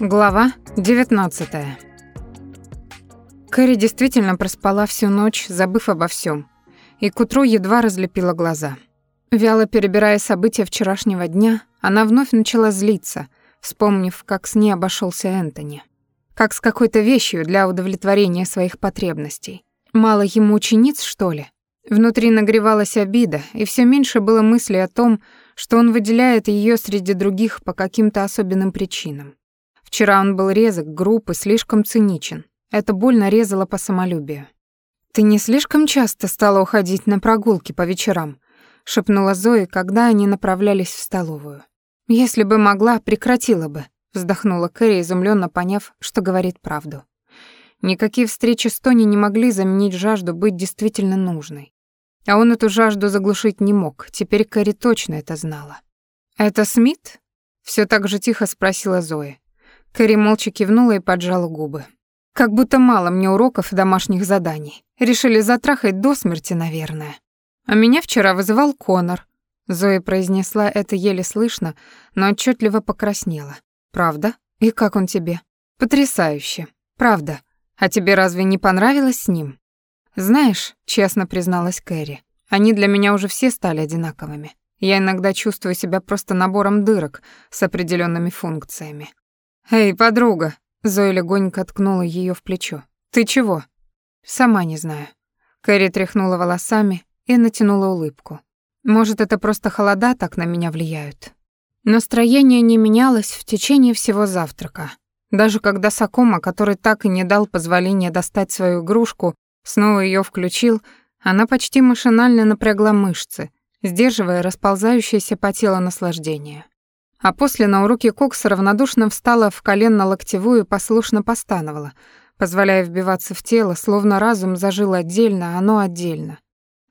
Глава 19. Кэрри действительно проспала всю ночь, забыв обо всем, и к утру едва разлепила глаза. Вяло перебирая события вчерашнего дня, она вновь начала злиться, вспомнив, как с ней обошелся Энтони. Как с какой-то вещью для удовлетворения своих потребностей. Мало ему учениц, что ли? Внутри нагревалась обида, и все меньше было мысли о том, что он выделяет ее среди других по каким-то особенным причинам. Вчера он был резок, груб и слишком циничен. Это больно резало по самолюбию. «Ты не слишком часто стала уходить на прогулки по вечерам?» — шепнула Зои, когда они направлялись в столовую. «Если бы могла, прекратила бы», — вздохнула Кэрри, изумленно поняв, что говорит правду. Никакие встречи с Тони не могли заменить жажду быть действительно нужной. А он эту жажду заглушить не мог, теперь Кэрри точно это знала. «Это Смит?» — все так же тихо спросила Зоя. Кэрри молча кивнула и поджала губы. Как будто мало мне уроков и домашних заданий. Решили затрахать до смерти, наверное. А меня вчера вызывал Конор. Зоя произнесла это еле слышно, но отчетливо покраснела. Правда? И как он тебе? Потрясающе. Правда. А тебе разве не понравилось с ним? Знаешь, честно призналась Кэрри, они для меня уже все стали одинаковыми. Я иногда чувствую себя просто набором дырок с определенными функциями. «Эй, подруга!» — Зоя легонько ткнула ее в плечо. «Ты чего?» «Сама не знаю». Кэрри тряхнула волосами и натянула улыбку. «Может, это просто холода так на меня влияют?» Настроение не менялось в течение всего завтрака. Даже когда Сакома, который так и не дал позволения достать свою игрушку, снова ее включил, она почти машинально напрягла мышцы, сдерживая расползающееся по телу наслаждение. А после на уроке Кокса равнодушно встала в коленно-локтевую и послушно постановала, позволяя вбиваться в тело, словно разум зажил отдельно, а оно отдельно.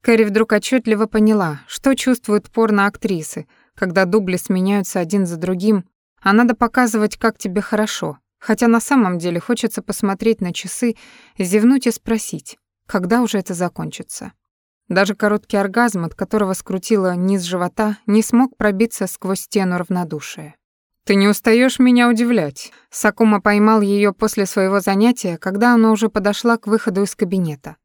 Кэрри вдруг отчетливо поняла, что чувствуют порно-актрисы, когда дубли сменяются один за другим, а надо показывать, как тебе хорошо, хотя на самом деле хочется посмотреть на часы, зевнуть и спросить, когда уже это закончится. Даже короткий оргазм, от которого скрутило низ живота, не смог пробиться сквозь стену равнодушия. «Ты не устаешь меня удивлять». Сакума поймал ее после своего занятия, когда она уже подошла к выходу из кабинета.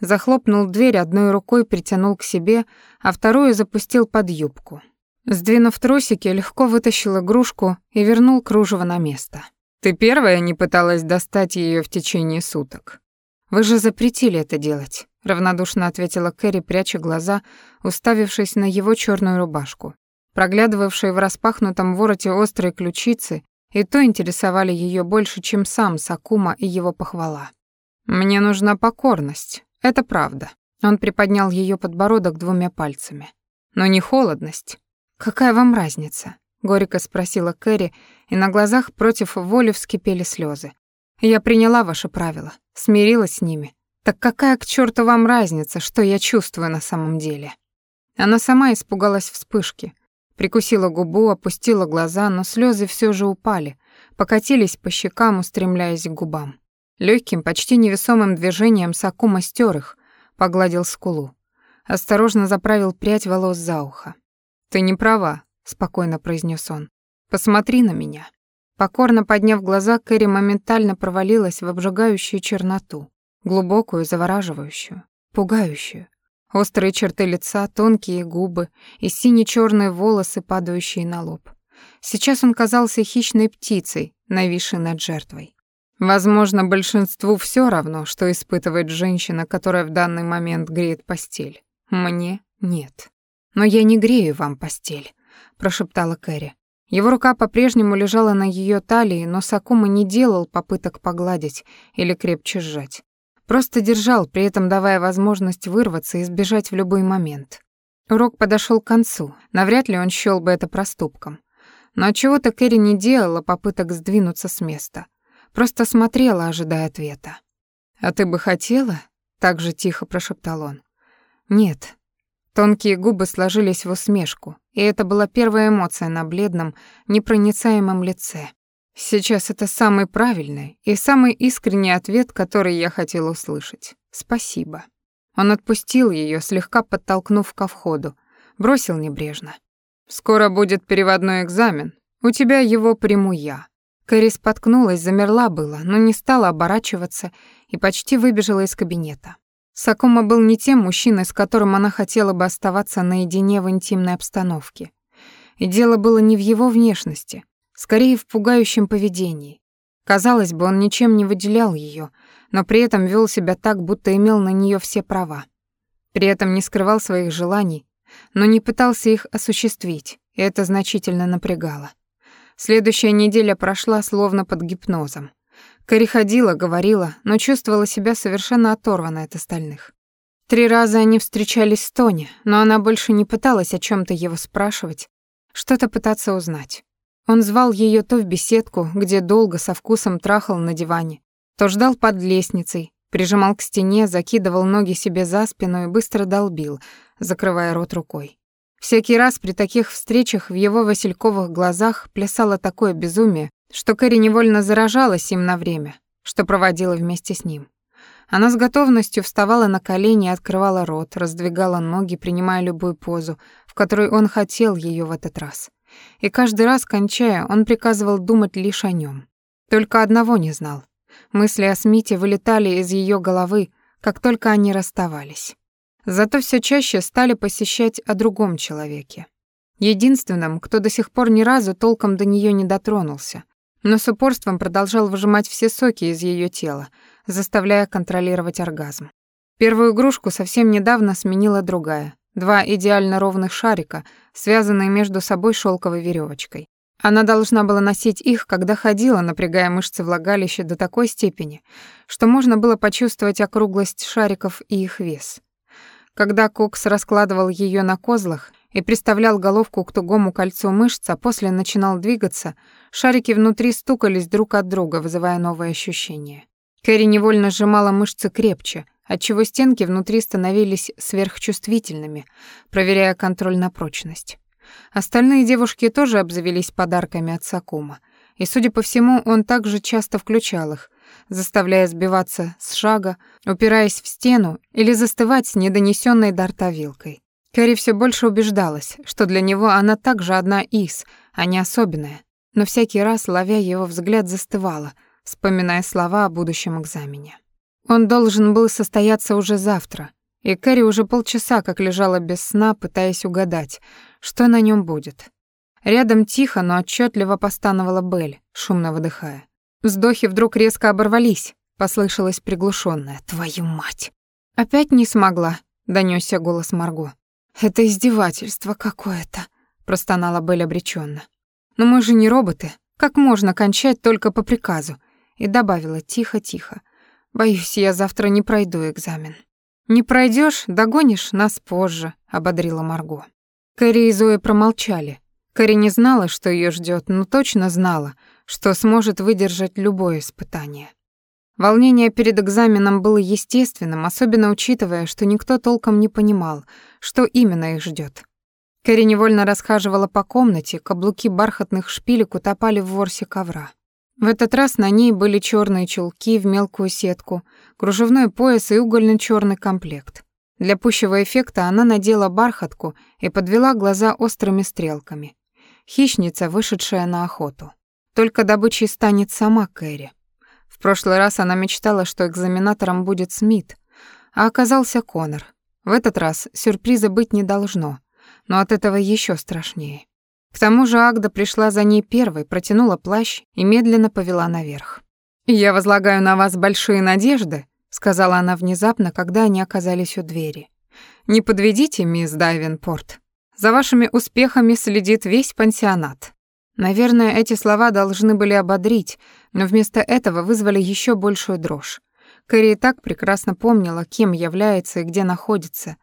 Захлопнул дверь одной рукой, притянул к себе, а вторую запустил под юбку. Сдвинув трусики, легко вытащил игрушку и вернул кружево на место. «Ты первая не пыталась достать ее в течение суток?» «Вы же запретили это делать» равнодушно ответила Кэрри, пряча глаза, уставившись на его черную рубашку. Проглядывавшие в распахнутом вороте острые ключицы и то интересовали ее больше, чем сам Сакума и его похвала. Мне нужна покорность. Это правда. Он приподнял ее подбородок двумя пальцами. Но не холодность. Какая вам разница? горько спросила Кэрри, и на глазах против воли вскипели слезы. Я приняла ваши правила, смирилась с ними, так какая к черту вам разница, что я чувствую на самом деле? Она сама испугалась вспышки, прикусила губу, опустила глаза, но слезы все же упали, покатились по щекам, устремляясь к губам. Легким, почти невесомым движением Сакума стер их, погладил скулу. Осторожно заправил прядь волос за ухо. «Ты не права», — спокойно произнес он. «Посмотри на меня». Покорно подняв глаза, Кэрри моментально провалилась в обжигающую черноту глубокую, завораживающую, пугающую. Острые черты лица, тонкие губы и сине черные волосы, падающие на лоб. Сейчас он казался хищной птицей, нависшей над жертвой. Возможно, большинству все равно, что испытывает женщина, которая в данный момент греет постель. Мне нет. Но я не грею вам постель, прошептала Кэрри. Его рука по-прежнему лежала на ее талии, но Сакума не делал попыток погладить или крепче сжать. Просто держал, при этом давая возможность вырваться и сбежать в любой момент. Урок подошел к концу, навряд ли он счёл бы это проступком. Но чего-то Кэрри не делала попыток сдвинуться с места. Просто смотрела, ожидая ответа. «А ты бы хотела?» — так же тихо прошептал он. «Нет». Тонкие губы сложились в усмешку, и это была первая эмоция на бледном, непроницаемом лице. Сейчас это самый правильный и самый искренний ответ, который я хотела услышать. Спасибо. Он отпустил ее, слегка подтолкнув ко входу, бросил небрежно. Скоро будет переводной экзамен. У тебя его приму я. Кэрри споткнулась, замерла было, но не стала оборачиваться и почти выбежала из кабинета. Сакума был не тем мужчиной, с которым она хотела бы оставаться наедине в интимной обстановке. И дело было не в его внешности, скорее в пугающем поведении. Казалось бы, он ничем не выделял ее, но при этом вел себя так, будто имел на нее все права. При этом не скрывал своих желаний, но не пытался их осуществить, и это значительно напрягало. Следующая неделя прошла словно под гипнозом. Кэрри ходила, говорила, но чувствовала себя совершенно оторванной от остальных. Три раза они встречались с Тони, но она больше не пыталась о чем то его спрашивать, что-то пытаться узнать. Он звал ее то в беседку, где долго со вкусом трахал на диване, то ждал под лестницей, прижимал к стене, закидывал ноги себе за спину и быстро долбил, закрывая рот рукой. Всякий раз при таких встречах в его васильковых глазах плясало такое безумие, что Кэрри невольно заражалась им на время, что проводила вместе с ним. Она с готовностью вставала на колени и открывала рот, раздвигала ноги, принимая любую позу, в которой он хотел ее в этот раз. И каждый раз, кончая, он приказывал думать лишь о нем. Только одного не знал. Мысли о Смите вылетали из ее головы, как только они расставались. Зато все чаще стали посещать о другом человеке. Единственном, кто до сих пор ни разу толком до нее не дотронулся, но с упорством продолжал выжимать все соки из ее тела, заставляя контролировать оргазм. Первую игрушку совсем недавно сменила другая. Два идеально ровных шарика, связанные между собой шелковой веревочкой. Она должна была носить их, когда ходила, напрягая мышцы влагалища до такой степени, что можно было почувствовать округлость шариков и их вес. Когда Кокс раскладывал ее на козлах и приставлял головку к тугому кольцу мышц, а после начинал двигаться, шарики внутри стукались друг от друга, вызывая новые ощущения. Кэрри невольно сжимала мышцы крепче, отчего стенки внутри становились сверхчувствительными, проверяя контроль на прочность. Остальные девушки тоже обзавелись подарками от Сакума, и, судя по всему, он также часто включал их, заставляя сбиваться с шага, упираясь в стену или застывать с недонесенной до рта вилкой. Кэрри все больше убеждалась, что для него она также одна из, а не особенная, но всякий раз, ловя его взгляд, застывала, вспоминая слова о будущем экзамене. Он должен был состояться уже завтра, и Кэрри уже полчаса как лежала без сна, пытаясь угадать, что на нем будет. Рядом тихо, но отчетливо постановала Белль, шумно выдыхая. Вздохи вдруг резко оборвались, послышалось приглушенное «Твою мать!». «Опять не смогла», — донёсся голос Марго. «Это издевательство какое-то», — простонала Белль обреченно. «Но мы же не роботы. Как можно кончать только по приказу?» И добавила тихо-тихо. «Боюсь, я завтра не пройду экзамен». «Не пройдешь, догонишь нас позже», — ободрила Марго. Кэрри и Зоя промолчали. Кэрри не знала, что ее ждет, но точно знала, что сможет выдержать любое испытание. Волнение перед экзаменом было естественным, особенно учитывая, что никто толком не понимал, что именно их ждет. Кэрри невольно расхаживала по комнате, каблуки бархатных шпилек утопали в ворсе ковра. В этот раз на ней были черные чулки в мелкую сетку, кружевной пояс и угольно черный комплект. Для пущего эффекта она надела бархатку и подвела глаза острыми стрелками. Хищница, вышедшая на охоту. Только добычей станет сама Кэрри. В прошлый раз она мечтала, что экзаменатором будет Смит, а оказался Конор. В этот раз сюрприза быть не должно, но от этого еще страшнее. К тому же Агда пришла за ней первой, протянула плащ и медленно повела наверх. «Я возлагаю на вас большие надежды», — сказала она внезапно, когда они оказались у двери. «Не подведите, мисс Дайвенпорт. За вашими успехами следит весь пансионат. Наверное, эти слова должны были ободрить, но вместо этого вызвали еще большую дрожь. Кэрри и так прекрасно помнила, кем является и где находится.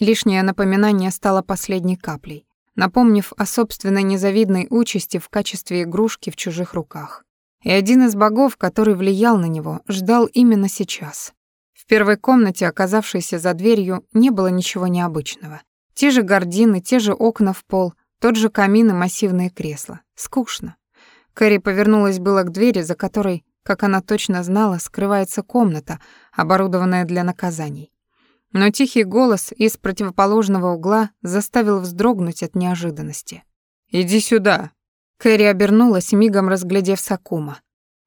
Лишнее напоминание стало последней каплей, напомнив о собственной незавидной участи в качестве игрушки в чужих руках. И один из богов, который влиял на него, ждал именно сейчас. В первой комнате, оказавшейся за дверью, не было ничего необычного. Те же гардины, те же окна в пол, тот же камин и массивные кресла. Скучно. Кэрри повернулась было к двери, за которой, как она точно знала, скрывается комната, оборудованная для наказаний. Но тихий голос из противоположного угла заставил вздрогнуть от неожиданности. «Иди сюда!» Кэрри обернулась, мигом разглядев Сакума.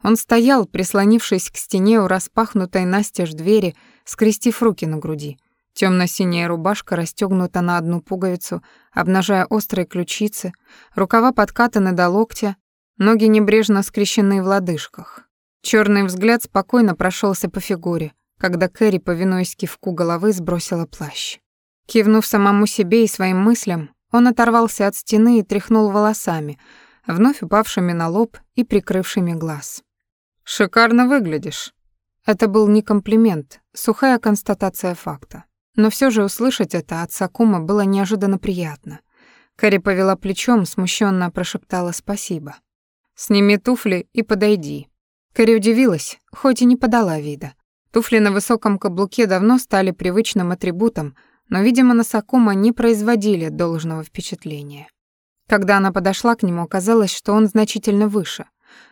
Он стоял, прислонившись к стене у распахнутой настежь двери, скрестив руки на груди. Темно-синяя рубашка расстегнута на одну пуговицу, обнажая острые ключицы, рукава подкатаны до локтя, ноги небрежно скрещены в лодыжках. Черный взгляд спокойно прошелся по фигуре, когда Кэрри, повинуясь кивку головы, сбросила плащ. Кивнув самому себе и своим мыслям, он оторвался от стены и тряхнул волосами, вновь упавшими на лоб и прикрывшими глаз. «Шикарно выглядишь». Это был не комплимент, сухая констатация факта. Но все же услышать это от Сакума было неожиданно приятно. Кэрри повела плечом, смущенно прошептала спасибо. «Сними туфли и подойди». Кэрри удивилась, хоть и не подала вида. Туфли на высоком каблуке давно стали привычным атрибутом, но, видимо, на Сакума не производили должного впечатления. Когда она подошла к нему, оказалось, что он значительно выше.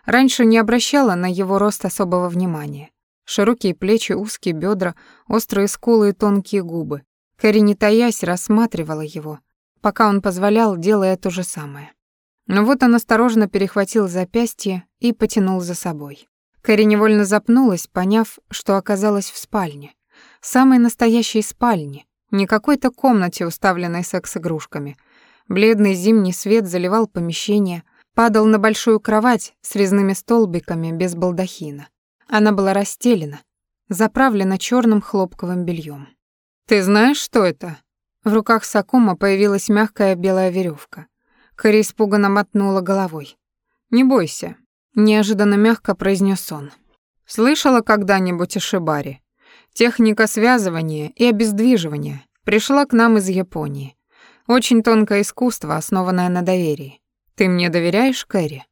Раньше не обращала на его рост особого внимания. Широкие плечи, узкие бедра, острые скулы и тонкие губы. Кэрри, не таясь, рассматривала его, пока он позволял, делая то же самое. Но вот он осторожно перехватил запястье и потянул за собой. Кэрри невольно запнулась, поняв, что оказалась в спальне. Самой настоящей спальне, не какой-то комнате, уставленной секс-игрушками. Бледный зимний свет заливал помещение, падал на большую кровать с резными столбиками без балдахина. Она была расстелена, заправлена черным хлопковым бельем. «Ты знаешь, что это?» В руках Сакума появилась мягкая белая веревка. Кэрри испуганно мотнула головой. «Не бойся», — неожиданно мягко произнес он. «Слышала когда-нибудь о Шибаре? Техника связывания и обездвиживания пришла к нам из Японии. Очень тонкое искусство, основанное на доверии. Ты мне доверяешь, Кэрри?»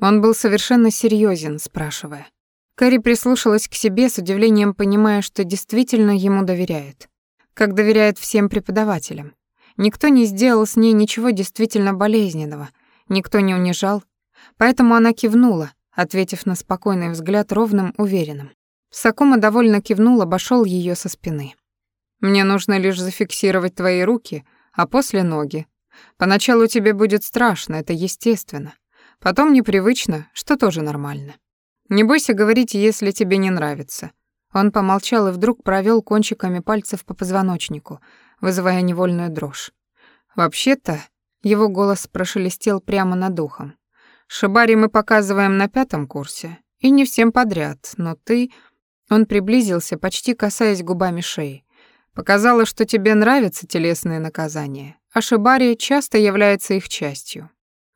Он был совершенно серьезен, спрашивая. Кэрри прислушалась к себе с удивлением, понимая, что действительно ему доверяет. Как доверяет всем преподавателям. Никто не сделал с ней ничего действительно болезненного, никто не унижал. Поэтому она кивнула, ответив на спокойный взгляд ровным, уверенным. Сакума довольно кивнул, обошел ее со спины. «Мне нужно лишь зафиксировать твои руки, а после ноги. Поначалу тебе будет страшно, это естественно. Потом непривычно, что тоже нормально. Не бойся говорить, если тебе не нравится. Он помолчал и вдруг провел кончиками пальцев по позвоночнику, вызывая невольную дрожь. Вообще-то, его голос прошелестел прямо над ухом. Шибари мы показываем на пятом курсе, и не всем подряд, но ты... Он приблизился, почти касаясь губами шеи. Показало, что тебе нравятся телесные наказания, а шибари часто является их частью.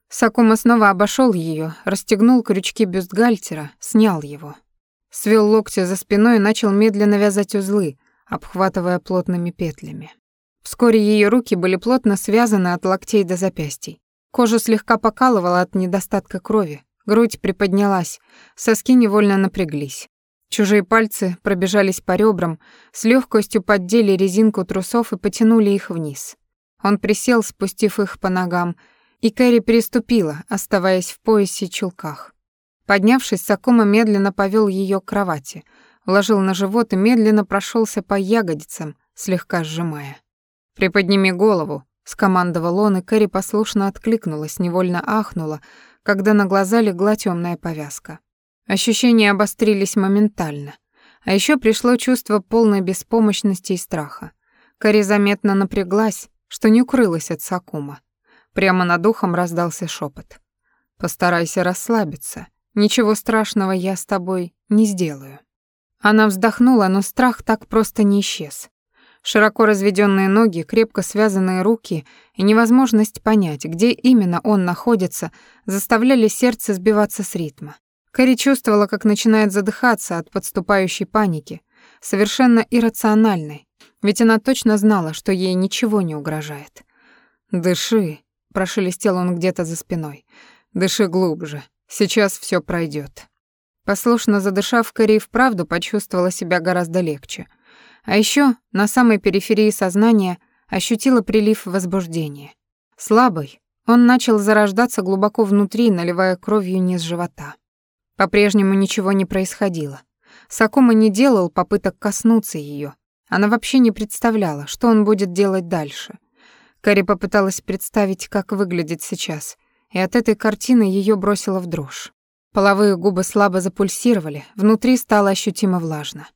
Сакума снова обошел ее, расстегнул крючки бюстгальтера, снял его. Свел локти за спиной и начал медленно вязать узлы, обхватывая плотными петлями. Вскоре ее руки были плотно связаны от локтей до запястий. Кожа слегка покалывала от недостатка крови, грудь приподнялась, соски невольно напряглись. Чужие пальцы пробежались по ребрам, с легкостью поддели резинку трусов и потянули их вниз. Он присел, спустив их по ногам, и Кэрри переступила, оставаясь в поясе чулках. Поднявшись, Сакума медленно повел ее к кровати, уложил на живот и медленно прошелся по ягодицам, слегка сжимая. «Приподними голову», — скомандовал он, и Кэрри послушно откликнулась, невольно ахнула, когда на глаза легла темная повязка. Ощущения обострились моментально. А еще пришло чувство полной беспомощности и страха. Кэрри заметно напряглась, что не укрылась от Сакума. Прямо над ухом раздался шепот. «Постарайся расслабиться. Ничего страшного я с тобой не сделаю». Она вздохнула, но страх так просто не исчез. Широко разведенные ноги, крепко связанные руки и невозможность понять, где именно он находится, заставляли сердце сбиваться с ритма. Кэрри чувствовала, как начинает задыхаться от подступающей паники, совершенно иррациональной, ведь она точно знала, что ей ничего не угрожает. «Дыши», Прошелестел он где-то за спиной. «Дыши глубже. Сейчас все пройдет. Послушно задышав, Кэрри вправду почувствовала себя гораздо легче. А еще на самой периферии сознания ощутила прилив возбуждения. Слабый, он начал зарождаться глубоко внутри, наливая кровью низ живота. По-прежнему ничего не происходило. Сакума не делал попыток коснуться ее. Она вообще не представляла, что он будет делать дальше. Кэрри попыталась представить, как выглядит сейчас, и от этой картины ее бросило в дрожь. Половые губы слабо запульсировали, внутри стало ощутимо влажно.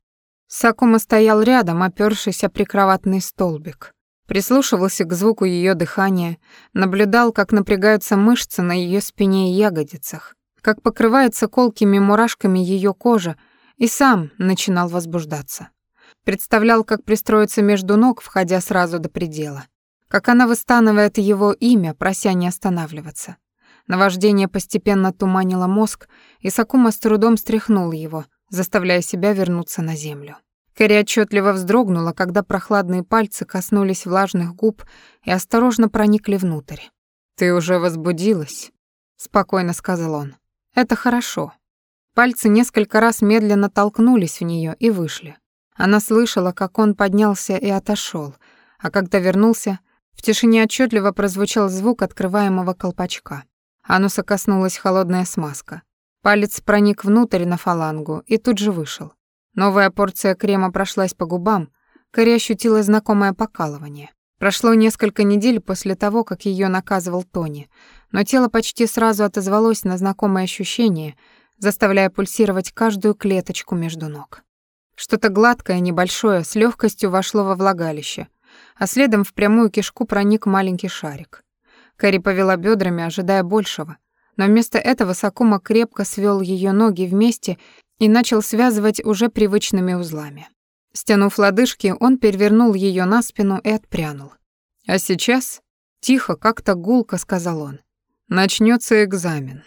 Сакума стоял рядом, опёршись о прикроватный столбик. Прислушивался к звуку ее дыхания, наблюдал, как напрягаются мышцы на ее спине и ягодицах, как покрывается колкими мурашками ее кожа, и сам начинал возбуждаться. Представлял, как пристроиться между ног, входя сразу до предела. Как она выстанывает его имя, прося не останавливаться. Наваждение постепенно туманило мозг, и Сакума с трудом стряхнул его, заставляя себя вернуться на землю. Кэрри отчетливо вздрогнула, когда прохладные пальцы коснулись влажных губ и осторожно проникли внутрь. «Ты уже возбудилась?» — спокойно сказал он. «Это хорошо». Пальцы несколько раз медленно толкнулись в нее и вышли. Она слышала, как он поднялся и отошел, а когда вернулся, в тишине отчетливо прозвучал звук открываемого колпачка. Ануса коснулась холодная смазка. Палец проник внутрь на фалангу и тут же вышел. Новая порция крема прошлась по губам, Кэрри ощутила знакомое покалывание. Прошло несколько недель после того, как ее наказывал Тони, но тело почти сразу отозвалось на знакомое ощущение, заставляя пульсировать каждую клеточку между ног. Что-то гладкое, небольшое, с легкостью вошло во влагалище, а следом в прямую кишку проник маленький шарик. Кэрри повела бедрами, ожидая большего, но вместо этого Сакума крепко свел ее ноги вместе и начал связывать уже привычными узлами. Стянув лодыжки, он перевернул ее на спину и отпрянул. «А сейчас...» — тихо, как-то гулко сказал он. «Начнется экзамен.